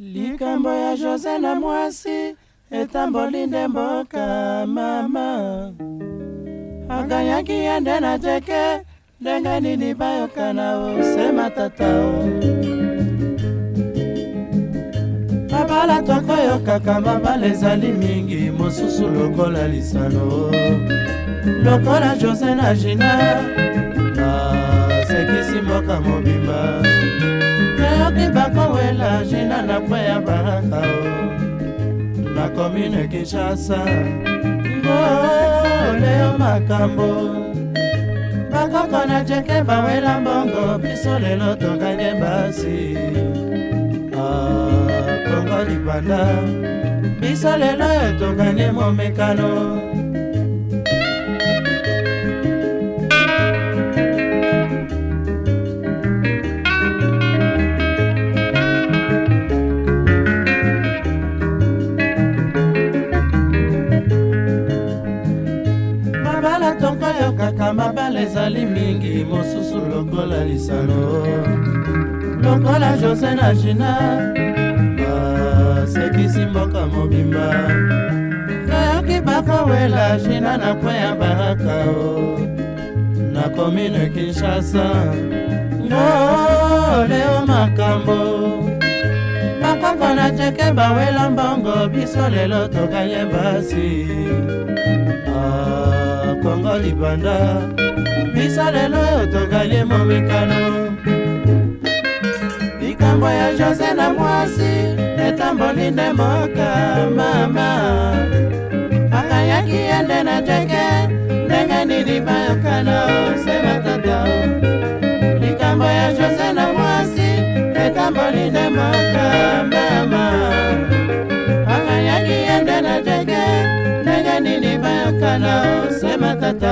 likambo ya jose na mwasi etamboli nde mboka mama akanyaki ye nde na teke ndenge nini bayokana osema tata o mabala tokoyokaka mabala ezali mingi mosusu lokola lisano lokola jose na jina asekisi ah, mboka mobima na commune kinshasa ngoleo makambo bakoko na jeke bawela mbongo biso lelo tokanye basi ah, kongo libanda biso lelo etokanye momekano eloko yo kaka mabala ezali mingi mosusu lokola lisano lokola jose na gina basekisi ah, mboka mobimba nayoki bakowela gina na kwe ya baraka o oh. na komine kinshasa ngo leo makambo bakoko na jeke bawela mbongo biso lelo tokanye basi ah. kongo libanda biso lelo oyo tokali emomikano likambo ya jose na mwasi etamboli nde moka mama akayaki ye nde na jeke ndenge nini bayokana se matata likambo ya jose na mwasi etamboli nde moka mama akayaki ye nde na jeke ndenge nini bayokana ye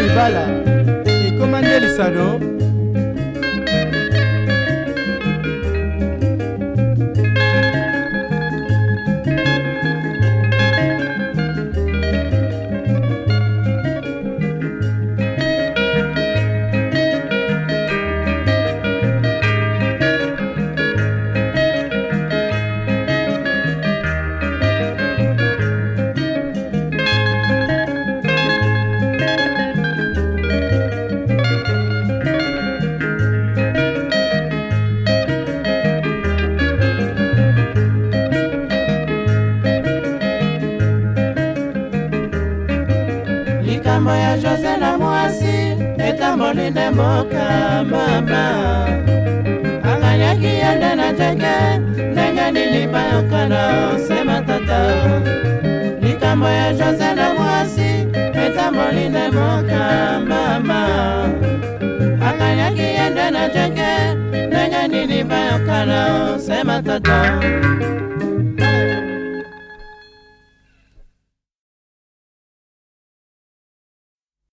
libala ekoma nde lisano makambo ya jose na mwasi etamboli nde moka mama akanyaki ye nde na teke ndenge nilipa yokana nsema tata likambo ya jose na mwasi etamboli nde moka mama akanyaki ye nde na teke ndenge nilipa yokana nsema tata